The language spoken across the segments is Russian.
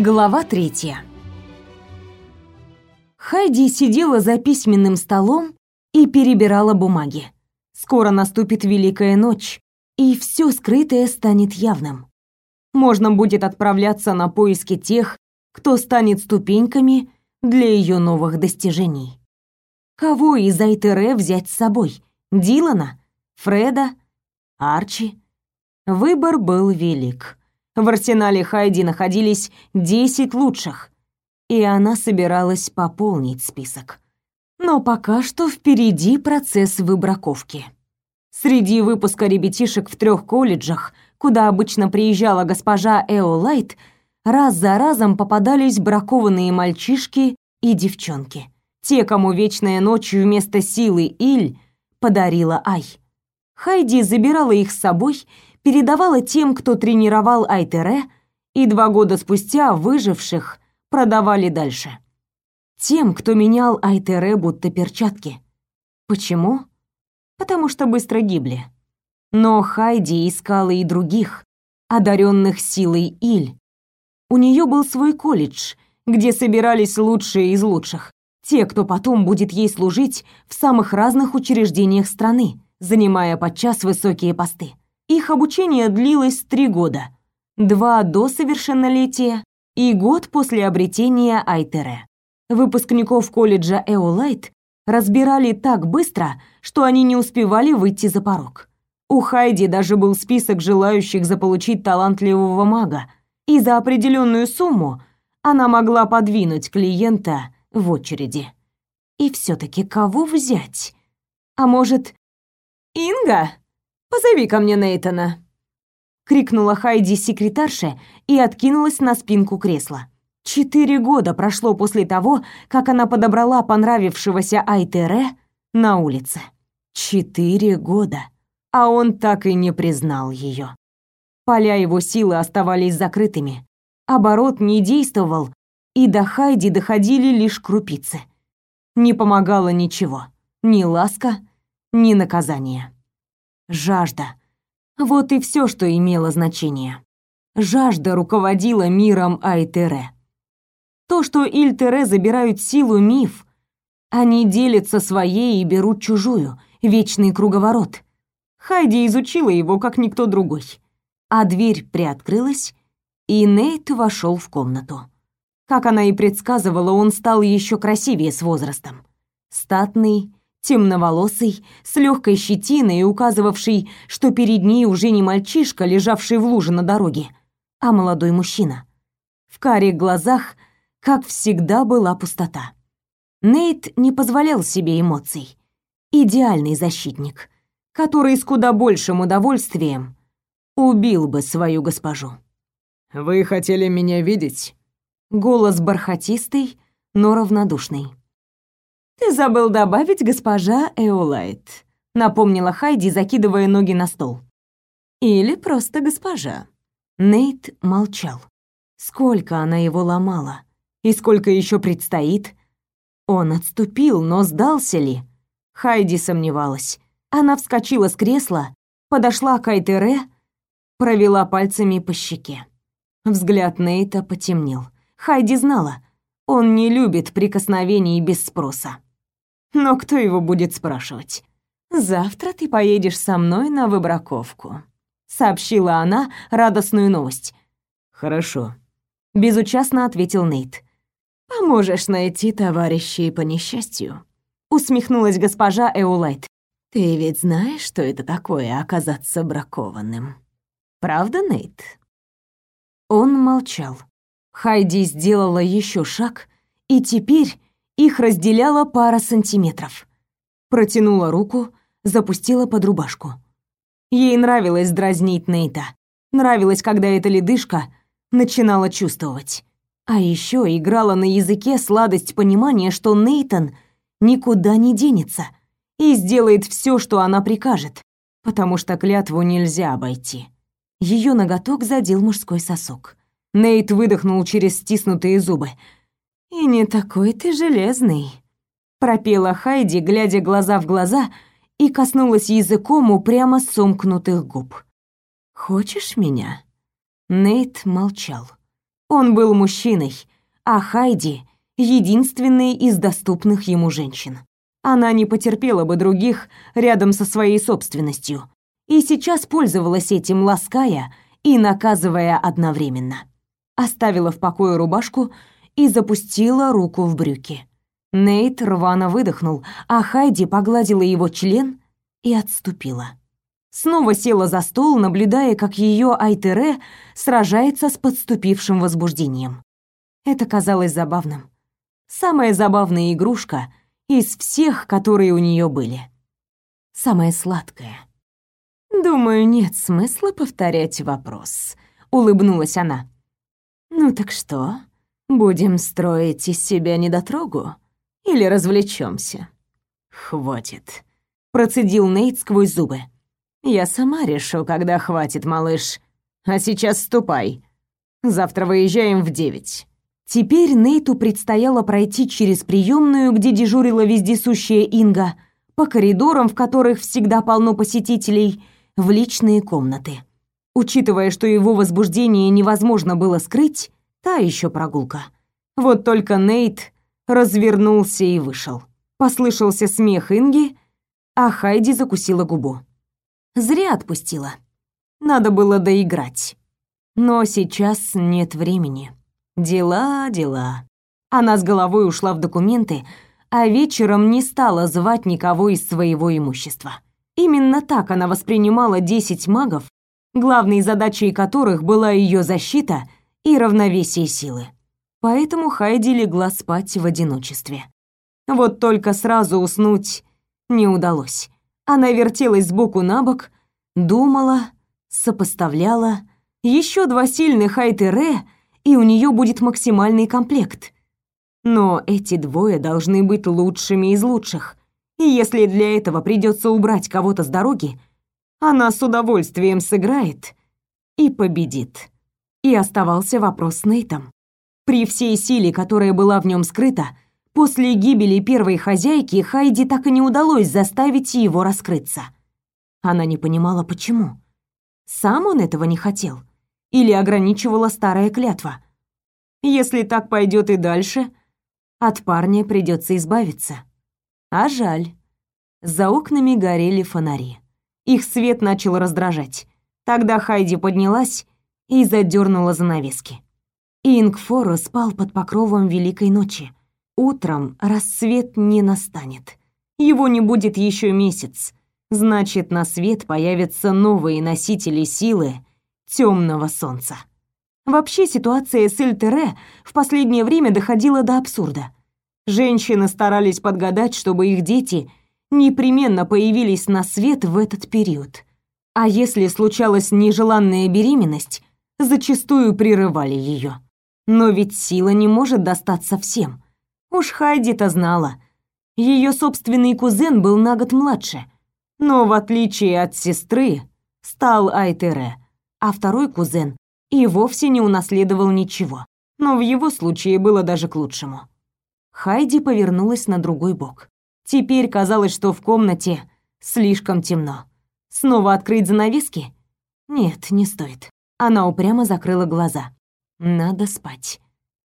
Глава третья. Хайди сидела за письменным столом и перебирала бумаги. Скоро наступит великая ночь, и все скрытое станет явным. Можно будет отправляться на поиски тех, кто станет ступеньками для ее новых достижений. Кого из Айтере взять с собой? Дилана? Фреда? Арчи? Выбор был велик. В арсенале Хайди находились 10 лучших, и она собиралась пополнить список. Но пока что впереди процесс выбраковки. Среди выпуска ребятишек в трех колледжах, куда обычно приезжала госпожа Эолайт, раз за разом попадались бракованные мальчишки и девчонки. Те, кому вечная ночь вместо силы Иль подарила Ай. Хайди забирала их с собой передавала тем, кто тренировал Айтере, и два года спустя выживших продавали дальше. Тем, кто менял Айтере будто перчатки. Почему? Потому что быстро гибли. Но Хайди искала и других, одаренных силой Иль. У нее был свой колледж, где собирались лучшие из лучших, те, кто потом будет ей служить в самых разных учреждениях страны, занимая подчас высокие посты. Их обучение длилось три года. Два до совершеннолетия и год после обретения Айтере. Выпускников колледжа Эолайт разбирали так быстро, что они не успевали выйти за порог. У Хайди даже был список желающих заполучить талантливого мага, и за определенную сумму она могла подвинуть клиента в очереди. И все таки кого взять? А может, Инга? Позови ко мне Нейтана!» Крикнула Хайди секретарше и откинулась на спинку кресла. Четыре года прошло после того, как она подобрала понравившегося Айтере на улице. Четыре года. А он так и не признал ее. Поля его силы оставались закрытыми. Оборот не действовал, и до Хайди доходили лишь крупицы. Не помогало ничего. Ни ласка, ни наказание. Жажда. Вот и все, что имело значение. Жажда руководила миром Айтере. То, что Ильтере забирают силу миф, они делятся своей и берут чужую, вечный круговорот. Хайди изучила его, как никто другой. А дверь приоткрылась, и Нейт вошел в комнату. Как она и предсказывала, он стал еще красивее с возрастом. Статный, темноволосый, с легкой щетиной, указывавший, что перед ней уже не мальчишка, лежавший в луже на дороге, а молодой мужчина. В карих глазах, как всегда, была пустота. Нейт не позволял себе эмоций. Идеальный защитник, который с куда большим удовольствием убил бы свою госпожу. «Вы хотели меня видеть?» Голос бархатистый, но равнодушный. «Ты забыл добавить госпожа Эолайт», — напомнила Хайди, закидывая ноги на стол. «Или просто госпожа». Нейт молчал. Сколько она его ломала? И сколько еще предстоит? Он отступил, но сдался ли? Хайди сомневалась. Она вскочила с кресла, подошла к Айтере, провела пальцами по щеке. Взгляд Нейта потемнел. Хайди знала, он не любит прикосновений без спроса. Но кто его будет спрашивать? Завтра ты поедешь со мной на выбраковку, сообщила она радостную новость. Хорошо, безучастно ответил Нейт. Поможешь найти товарищей по несчастью, усмехнулась госпожа Эулайт. Ты ведь знаешь, что это такое оказаться бракованным. Правда, Нейт? Он молчал. Хайди сделала еще шаг, и теперь их разделяла пара сантиметров. Протянула руку, запустила под рубашку. Ей нравилось дразнить Нейта. Нравилось, когда эта ледышка начинала чувствовать. А еще играла на языке сладость понимания, что Нейтон никуда не денется и сделает все, что она прикажет, потому что клятву нельзя обойти. Ее ноготок задел мужской сосок. Нейт выдохнул через стиснутые зубы — «И не такой ты железный», — пропела Хайди, глядя глаза в глаза, и коснулась языком упрямо сомкнутых губ. «Хочешь меня?» Нейт молчал. Он был мужчиной, а Хайди — единственной из доступных ему женщин. Она не потерпела бы других рядом со своей собственностью и сейчас пользовалась этим, лаская и наказывая одновременно. Оставила в покое рубашку и запустила руку в брюки. Нейт рвано выдохнул, а Хайди погладила его член и отступила. Снова села за стол, наблюдая, как ее Айтере сражается с подступившим возбуждением. Это казалось забавным. Самая забавная игрушка из всех, которые у нее были. Самая сладкая. «Думаю, нет смысла повторять вопрос», — улыбнулась она. «Ну так что, будем строить из себя недотрогу или развлечемся? «Хватит», — процедил Нейт сквозь зубы. «Я сама решу, когда хватит, малыш. А сейчас ступай. Завтра выезжаем в девять». Теперь Нейту предстояло пройти через приемную, где дежурила вездесущая Инга, по коридорам, в которых всегда полно посетителей, в личные комнаты. Учитывая, что его возбуждение невозможно было скрыть, та еще прогулка. Вот только Нейт развернулся и вышел. Послышался смех Инги, а Хайди закусила губу. Зря отпустила. Надо было доиграть. Но сейчас нет времени. Дела, дела. Она с головой ушла в документы, а вечером не стала звать никого из своего имущества. Именно так она воспринимала десять магов, главной задачей которых была ее защита и равновесие силы. Поэтому Хайди легла спать в одиночестве. Вот только сразу уснуть не удалось. Она вертелась сбоку на бок, думала, сопоставляла. Еще два сильных Айтере — и у нее будет максимальный комплект. Но эти двое должны быть лучшими из лучших. И если для этого придется убрать кого-то с дороги, она с удовольствием сыграет и победит. И оставался вопрос с Нейтом. При всей силе, которая была в нем скрыта, после гибели первой хозяйки Хайди так и не удалось заставить его раскрыться. Она не понимала, почему. Сам он этого не хотел или ограничивала старая клятва. Если так пойдет и дальше, от парня придется избавиться. А жаль. За окнами горели фонари. Их свет начал раздражать. Тогда Хайди поднялась и задернула занавески. Ингфоро спал под покровом великой ночи. Утром рассвет не настанет. Его не будет еще месяц. Значит, на свет появятся новые носители силы темного солнца. Вообще ситуация с Эльтере в последнее время доходила до абсурда. Женщины старались подгадать, чтобы их дети непременно появились на свет в этот период. А если случалась нежеланная беременность, зачастую прерывали ее. Но ведь сила не может достаться всем. Уж Хайди-то знала. Ее собственный кузен был на год младше, но в отличие от сестры, стал Айтере – а второй кузен и вовсе не унаследовал ничего. Но в его случае было даже к лучшему. Хайди повернулась на другой бок. Теперь казалось, что в комнате слишком темно. Снова открыть занавески? Нет, не стоит. Она упрямо закрыла глаза. Надо спать.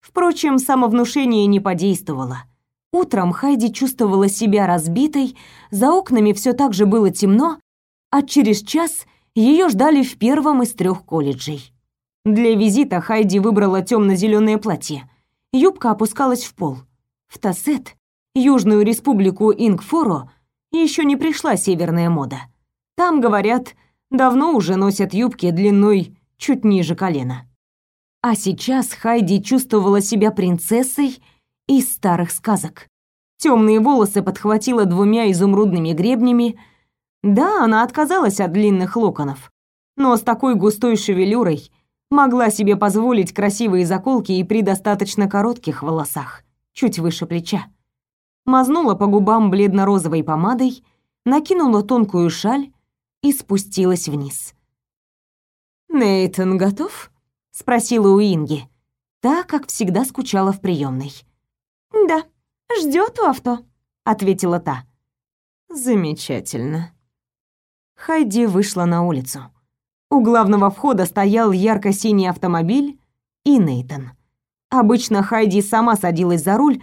Впрочем, самовнушение не подействовало. Утром Хайди чувствовала себя разбитой, за окнами все так же было темно, а через час ее ждали в первом из трех колледжей. Для визита Хайди выбрала темно-зеленое платье. Юбка опускалась в пол. В Тассет, Южную республику Ингфоро, еще не пришла северная мода. Там, говорят, давно уже носят юбки длиной чуть ниже колена. А сейчас Хайди чувствовала себя принцессой из старых сказок. Темные волосы подхватила двумя изумрудными гребнями, да, она отказалась от длинных локонов, но с такой густой шевелюрой могла себе позволить красивые заколки и при достаточно коротких волосах, чуть выше плеча. Мазнула по губам бледно-розовой помадой, накинула тонкую шаль и спустилась вниз. «Нейтан готов?» — спросила у Инги, та, как всегда, скучала в приемной. «Да, ждет у авто», — ответила та. «Замечательно», Хайди вышла на улицу. У главного входа стоял ярко-синий автомобиль и Нейтон. Обычно Хайди сама садилась за руль,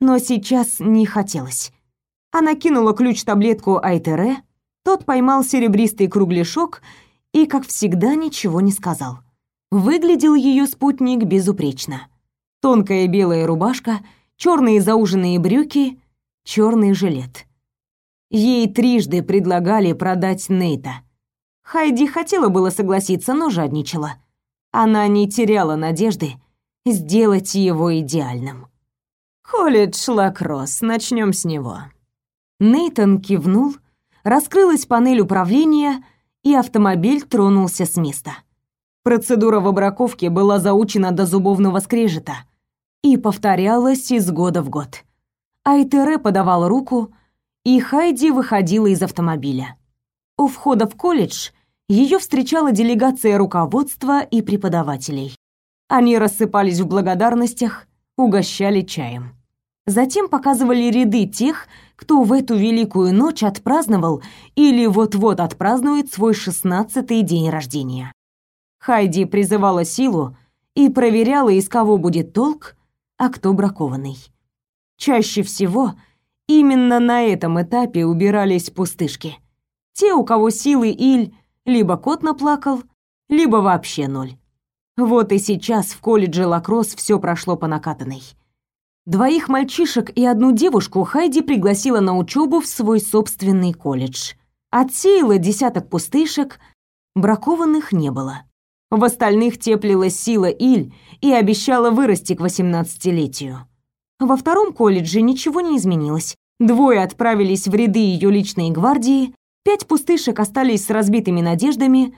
но сейчас не хотелось. Она кинула ключ-таблетку Айтере, тот поймал серебристый кругляшок и, как всегда, ничего не сказал. Выглядел ее спутник безупречно. Тонкая белая рубашка, черные зауженные брюки, черный жилет. Ей трижды предлагали продать Нейта. Хайди хотела было согласиться, но жадничала. Она не теряла надежды сделать его идеальным. «Колледж Лакросс, начнем с него». Нейтон кивнул, раскрылась панель управления, и автомобиль тронулся с места. Процедура в обраковке была заучена до зубовного скрежета и повторялась из года в год. Айтере подавал руку, и Хайди выходила из автомобиля. У входа в колледж ее встречала делегация руководства и преподавателей. Они рассыпались в благодарностях, угощали чаем. Затем показывали ряды тех, кто в эту великую ночь отпраздновал или вот-вот отпразднует свой шестнадцатый день рождения. Хайди призывала силу и проверяла, из кого будет толк, а кто бракованный. Чаще всего именно на этом этапе убирались пустышки. Те, у кого силы Иль, либо кот наплакал, либо вообще ноль. Вот и сейчас в колледже Лакросс все прошло по накатанной. Двоих мальчишек и одну девушку Хайди пригласила на учебу в свой собственный колледж. Отсеяла десяток пустышек, бракованных не было. В остальных теплилась сила Иль и обещала вырасти к восемнадцатилетию. Во втором колледже ничего не изменилось. Двое отправились в ряды ее личной гвардии, пять пустышек остались с разбитыми надеждами,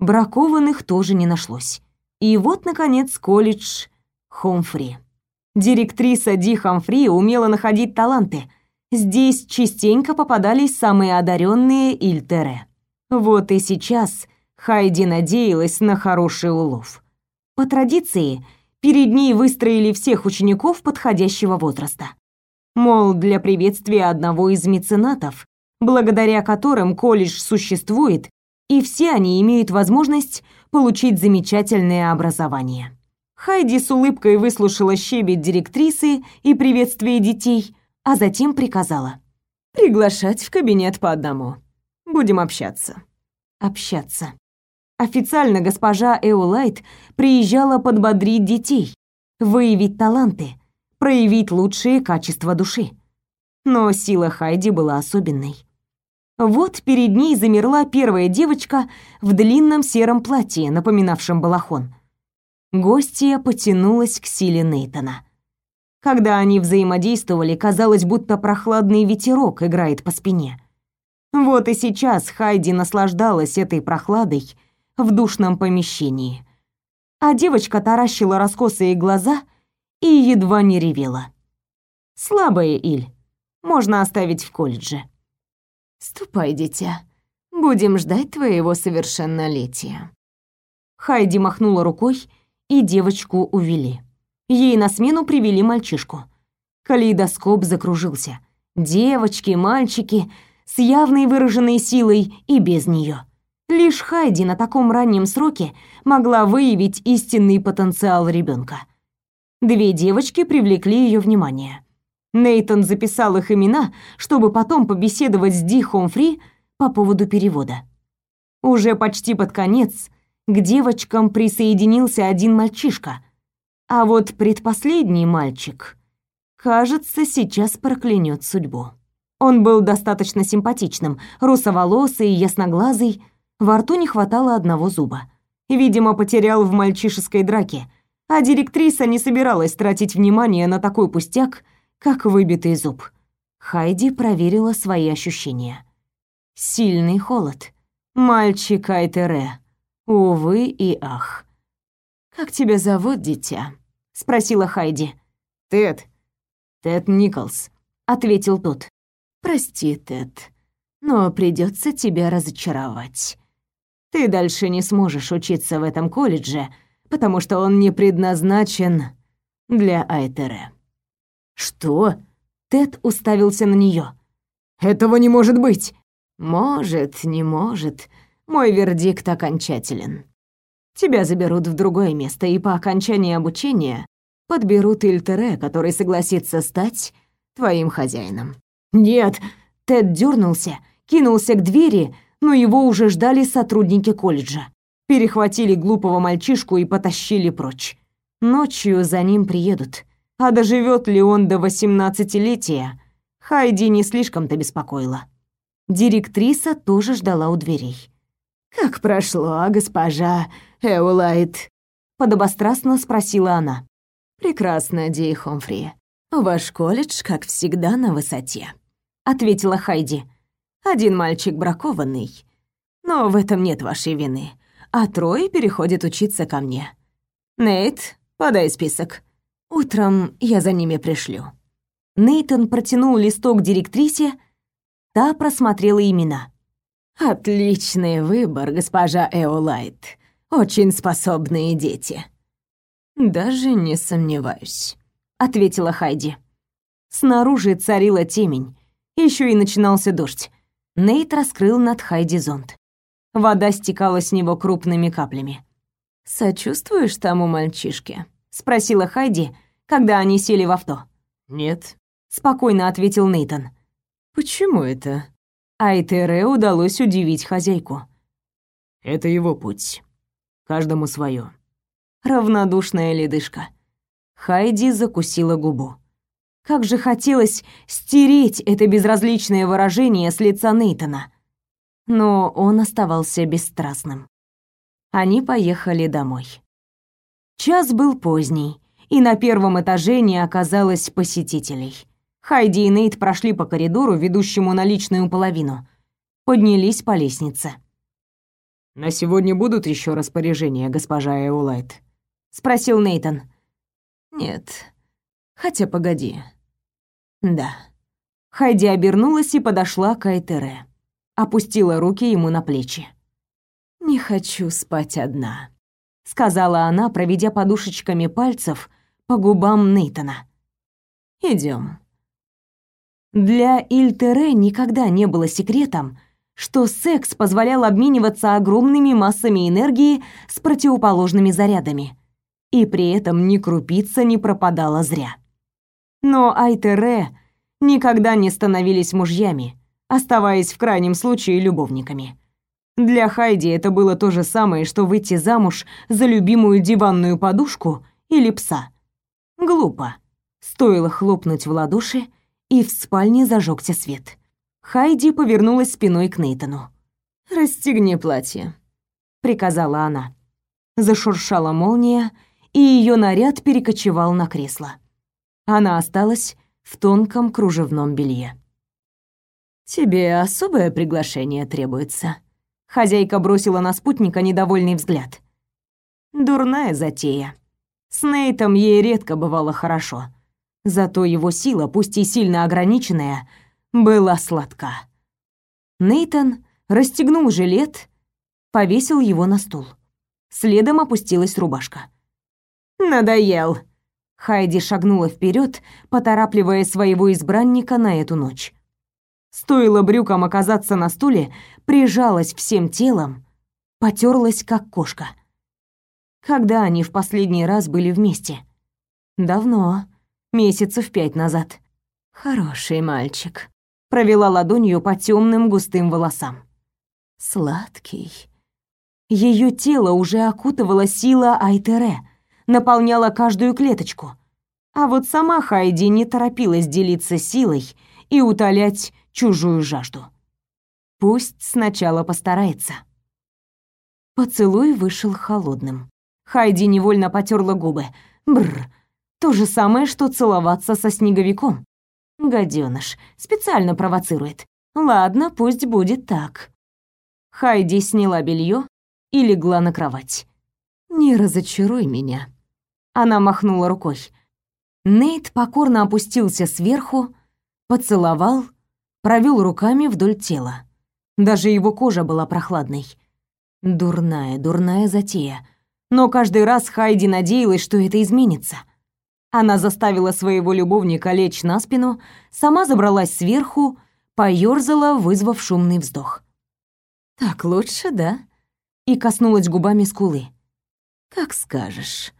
бракованных тоже не нашлось. И вот, наконец, колледж Хомфри. Директриса Ди Хамфри умела находить таланты. Здесь частенько попадались самые одаренные Ильтере. Вот и сейчас Хайди надеялась на хороший улов. По традиции, перед ней выстроили всех учеников подходящего возраста. Мол, для приветствия одного из меценатов, благодаря которым колледж существует, и все они имеют возможность получить замечательное образование. Хайди с улыбкой выслушала щебет директрисы и приветствие детей, а затем приказала: "Приглашать в кабинет по одному. Будем общаться". Общаться. Официально госпожа Эолайт приезжала подбодрить детей, выявить таланты, проявить лучшие качества души. Но сила Хайди была особенной. Вот перед ней замерла первая девочка в длинном сером платье, напоминавшем балахон гостья потянулась к силе Нейтона. Когда они взаимодействовали, казалось, будто прохладный ветерок играет по спине. Вот и сейчас Хайди наслаждалась этой прохладой в душном помещении. А девочка таращила раскосые глаза и едва не ревела. Слабая Иль. Можно оставить в колледже. Ступай, дитя. Будем ждать твоего совершеннолетия. Хайди махнула рукой и девочку увели. Ей на смену привели мальчишку. Калейдоскоп закружился. Девочки, мальчики с явной выраженной силой и без нее. Лишь Хайди на таком раннем сроке могла выявить истинный потенциал ребенка. Две девочки привлекли ее внимание. Нейтон записал их имена, чтобы потом побеседовать с Ди Хомфри по поводу перевода. Уже почти под конец к девочкам присоединился один мальчишка. А вот предпоследний мальчик, кажется, сейчас проклянет судьбу. Он был достаточно симпатичным, русоволосый, ясноглазый, во рту не хватало одного зуба. Видимо, потерял в мальчишеской драке, а директриса не собиралась тратить внимание на такой пустяк, как выбитый зуб. Хайди проверила свои ощущения. Сильный холод. Мальчик Айтере. Увы и ах. «Как тебя зовут, дитя?» — спросила Хайди. «Тед. Тед Николс», — ответил тот. «Прости, Тед, но придется тебя разочаровать. Ты дальше не сможешь учиться в этом колледже, потому что он не предназначен для Айтере». «Что?» — Тед уставился на нее. «Этого не может быть!» «Может, не может», мой вердикт окончателен. Тебя заберут в другое место и по окончании обучения подберут Ильтере, который согласится стать твоим хозяином». «Нет!» Тед дернулся, кинулся к двери, но его уже ждали сотрудники колледжа. Перехватили глупого мальчишку и потащили прочь. Ночью за ним приедут. А доживет ли он до восемнадцатилетия, Хайди не слишком-то беспокоила. Директриса тоже ждала у дверей. «Как прошло, госпожа Эулайт?» — подобострастно спросила она. «Прекрасно, Ди Хомфри. Ваш колледж, как всегда, на высоте», — ответила Хайди. «Один мальчик бракованный, но в этом нет вашей вины, а трое переходят учиться ко мне. Нейт, подай список. Утром я за ними пришлю». Нейтон протянул листок директрисе, та просмотрела имена. «Отличный выбор, госпожа Эолайт. Очень способные дети». «Даже не сомневаюсь», — ответила Хайди. Снаружи царила темень, еще и начинался дождь. Нейт раскрыл над Хайди зонт. Вода стекала с него крупными каплями. «Сочувствуешь тому мальчишке?» — спросила Хайди, когда они сели в авто. «Нет», — спокойно ответил Нейтон. «Почему это?» Айтере удалось удивить хозяйку. «Это его путь. Каждому свое. Равнодушная ледышка. Хайди закусила губу. Как же хотелось стереть это безразличное выражение с лица Нейтона. Но он оставался бесстрастным. Они поехали домой. Час был поздний, и на первом этаже не оказалось посетителей. Хайди и Нейт прошли по коридору, ведущему на личную половину. Поднялись по лестнице. «На сегодня будут еще распоряжения, госпожа Эулайт?» — спросил Нейтон. «Нет. Хотя погоди. Да». Хайди обернулась и подошла к Айтере. Опустила руки ему на плечи. «Не хочу спать одна», — сказала она, проведя подушечками пальцев по губам Нейтона. Идем. Для Ильтере никогда не было секретом, что секс позволял обмениваться огромными массами энергии с противоположными зарядами, и при этом ни крупица не пропадала зря. Но Айтере никогда не становились мужьями, оставаясь в крайнем случае любовниками. Для Хайди это было то же самое, что выйти замуж за любимую диванную подушку или пса. Глупо. Стоило хлопнуть в ладоши, и в спальне зажегся свет. Хайди повернулась спиной к Нейтану. «Расстегни платье», — приказала она. Зашуршала молния, и ее наряд перекочевал на кресло. Она осталась в тонком кружевном белье. «Тебе особое приглашение требуется?» Хозяйка бросила на спутника недовольный взгляд. Дурная затея. С Нейтом ей редко бывало хорошо. Зато его сила, пусть и сильно ограниченная, была сладка. Нейтон расстегнул жилет, повесил его на стул. Следом опустилась рубашка. «Надоел!» Хайди шагнула вперед, поторапливая своего избранника на эту ночь. Стоило брюкам оказаться на стуле, прижалась всем телом, потерлась как кошка. Когда они в последний раз были вместе? Давно, месяцев пять назад. Хороший мальчик. Провела ладонью по темным густым волосам. Сладкий. Ее тело уже окутывала сила Айтере, наполняла каждую клеточку. А вот сама Хайди не торопилась делиться силой и утолять чужую жажду. Пусть сначала постарается. Поцелуй вышел холодным. Хайди невольно потерла губы. Бррр. То же самое, что целоваться со снеговиком. Гаденыш специально провоцирует. Ладно, пусть будет так. Хайди сняла белье и легла на кровать. Не разочаруй меня. Она махнула рукой. Нейт покорно опустился сверху, поцеловал, провел руками вдоль тела. Даже его кожа была прохладной. Дурная, дурная затея. Но каждый раз Хайди надеялась, что это изменится. Она заставила своего любовника лечь на спину, сама забралась сверху, поёрзала, вызвав шумный вздох. «Так лучше, да?» И коснулась губами скулы. Как скажешь.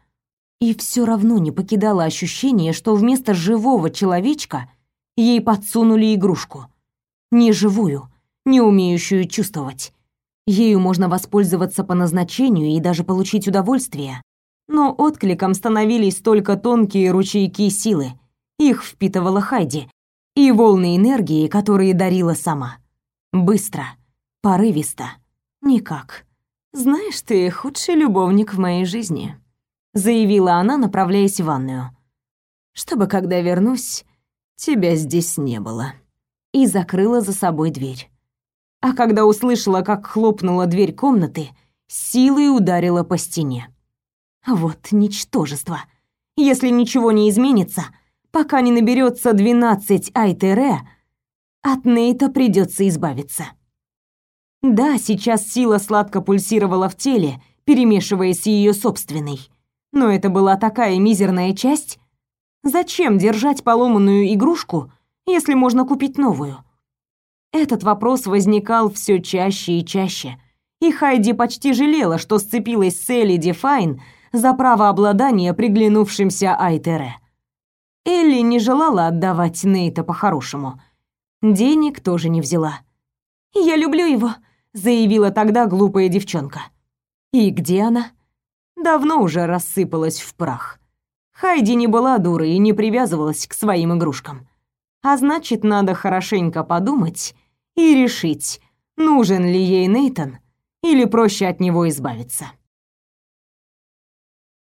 И все равно не покидало ощущение, что вместо живого человечка ей подсунули игрушку. Не живую, не умеющую чувствовать. Ею можно воспользоваться по назначению и даже получить удовольствие. Но откликом становились только тонкие ручейки силы. Их впитывала Хайди. И волны энергии, которые дарила сама. Быстро, порывисто. Никак. «Знаешь, ты худший любовник в моей жизни», — заявила она, направляясь в ванную. «Чтобы, когда вернусь, тебя здесь не было». И закрыла за собой дверь. А когда услышала, как хлопнула дверь комнаты, силой ударила по стене. Вот ничтожество. Если ничего не изменится, пока не наберется 12 Айтере, от Нейта придется избавиться. Да, сейчас сила сладко пульсировала в теле, перемешиваясь с ее собственной. Но это была такая мизерная часть. Зачем держать поломанную игрушку, если можно купить новую? Этот вопрос возникал все чаще и чаще. И Хайди почти жалела, что сцепилась с Элли Дефайн за право обладания приглянувшимся Айтере. Элли не желала отдавать Нейта по-хорошему. Денег тоже не взяла. «Я люблю его», заявила тогда глупая девчонка. И где она? Давно уже рассыпалась в прах. Хайди не была дурой и не привязывалась к своим игрушкам. А значит, надо хорошенько подумать и решить, нужен ли ей Нейтон или проще от него избавиться.